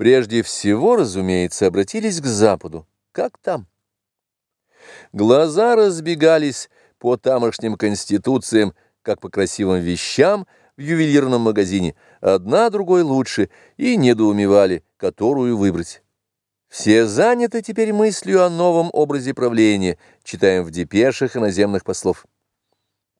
Прежде всего, разумеется, обратились к Западу. Как там? Глаза разбегались по тамошним конституциям, как по красивым вещам в ювелирном магазине, одна другой лучше, и недоумевали, которую выбрать. Все заняты теперь мыслью о новом образе правления, читаем в депешах иноземных послов.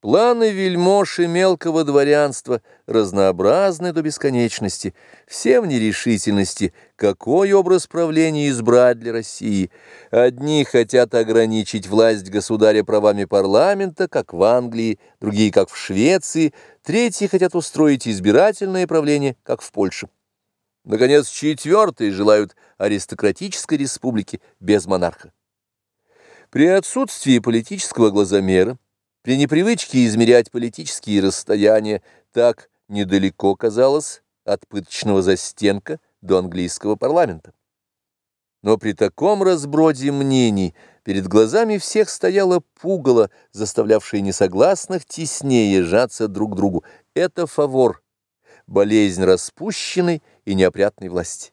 Планы вельмож и мелкого дворянства разнообразны до бесконечности, все в нерешительности, какой образ правления избрать для России. Одни хотят ограничить власть государя правами парламента, как в Англии, другие, как в Швеции, третьи хотят устроить избирательное правление, как в Польше. Наконец, четвертые желают аристократической республики без монарха. При отсутствии политического глазомера, при непривычке измерять политические расстояния так недалеко казалось от пыточного застенка до английского парламента. Но при таком разброде мнений перед глазами всех стояло пугало, заставлявшее несогласных теснее сжаться друг к другу. Это фавор, болезнь распущенной и неопрятной власти.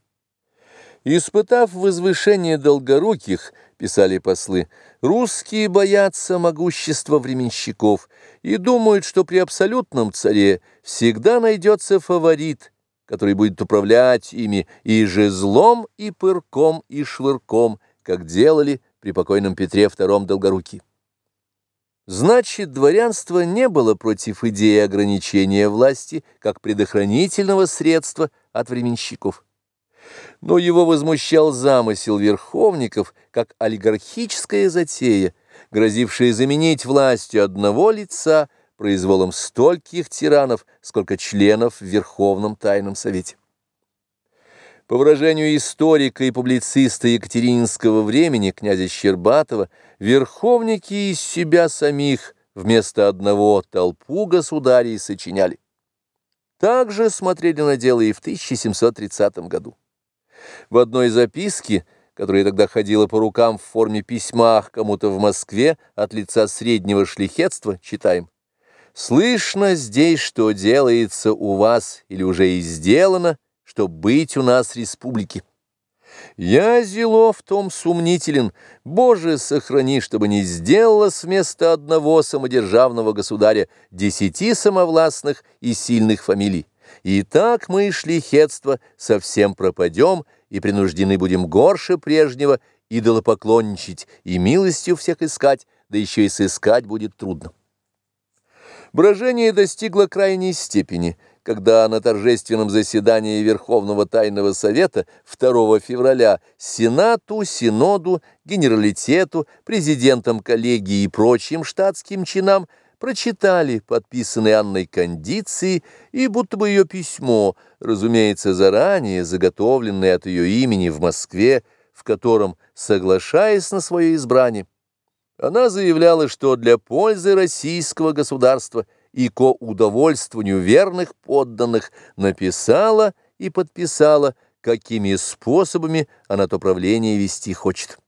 Испытав возвышение долгоруких, писали послы, русские боятся могущества временщиков и думают, что при абсолютном царе всегда найдется фаворит, который будет управлять ими и жезлом, и пырком, и швырком, как делали при покойном Петре II Долгоруки. Значит, дворянство не было против идеи ограничения власти как предохранительного средства от временщиков но его возмущал замысел верховников как олигархическая затея, грозившая заменить властью одного лица произволом стольких тиранов, сколько членов в Верховном Тайном Совете. По выражению историка и публициста Екатерининского времени князя Щербатова, верховники из себя самих вместо одного толпу государей сочиняли. Также смотрели на дело и в 1730 году. В одной записке, которая тогда ходила по рукам в форме письма кому-то в Москве от лица среднего шлихетства, читаем «Слышно здесь, что делается у вас или уже и сделано, что быть у нас республики». Я, зело, в том сумнителен, Боже, сохрани, чтобы не сделалось вместо одного самодержавного государя десяти самовластных и сильных фамилий. И так мы, шлихетство, совсем пропадем и принуждены будем горше прежнего идолопоклонничать и милостью всех искать, да еще и сыскать будет трудно. Брожение достигло крайней степени, когда на торжественном заседании Верховного Тайного Совета 2 февраля Сенату, Синоду, Генералитету, президентам коллегии и прочим штатским чинам – прочитали подписанные Анной кондиции и будто бы ее письмо, разумеется, заранее заготовленное от ее имени в Москве, в котором, соглашаясь на свое избрание, она заявляла, что для пользы российского государства и ко удовольствованию верных подданных написала и подписала, какими способами она то правление вести хочет.